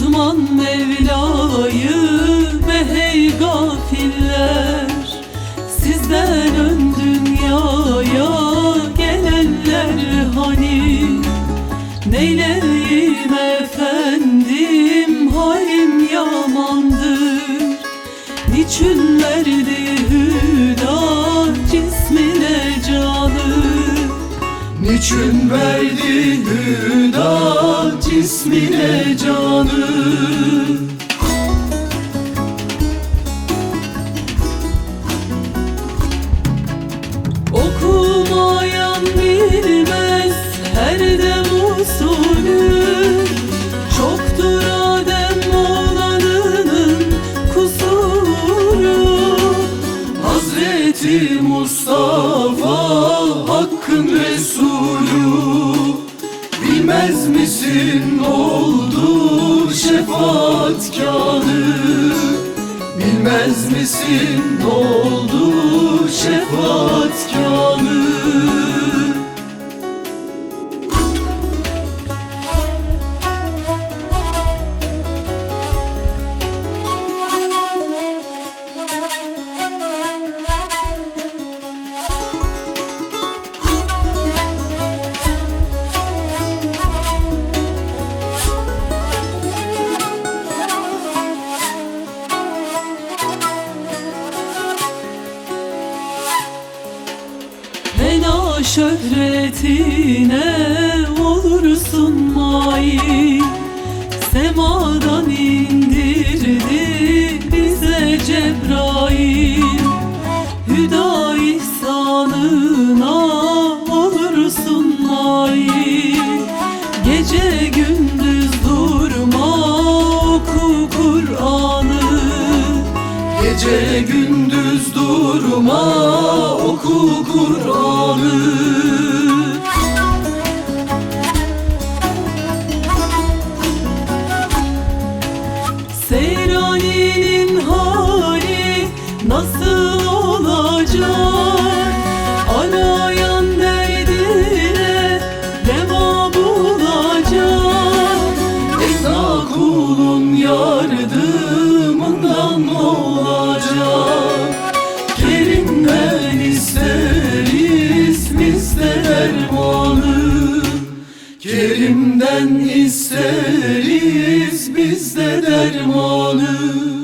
Düşman Mevla'yı behey gafiller Sizden ön dünyaya gelenler hani? Neyleyim efendim halim yamandır. Niçin verdi hüda Niçin verdi hüda cismine canı. Okumayan bilmez her dem usulü. Çoktur Adem oğlanının kusuru. Hazreti Mustafa Hakk'ın misin oldu şefaatkarı Bilmez misin oldu şefaatkarı şöhretine olursun mail Gece gündüz durma oku Kur'an'ı Seyrani'nin hali nasıl olacak? Arayan derdine deva bulacak Esna kulun yardımından Kerimden isteriz biz de dermanı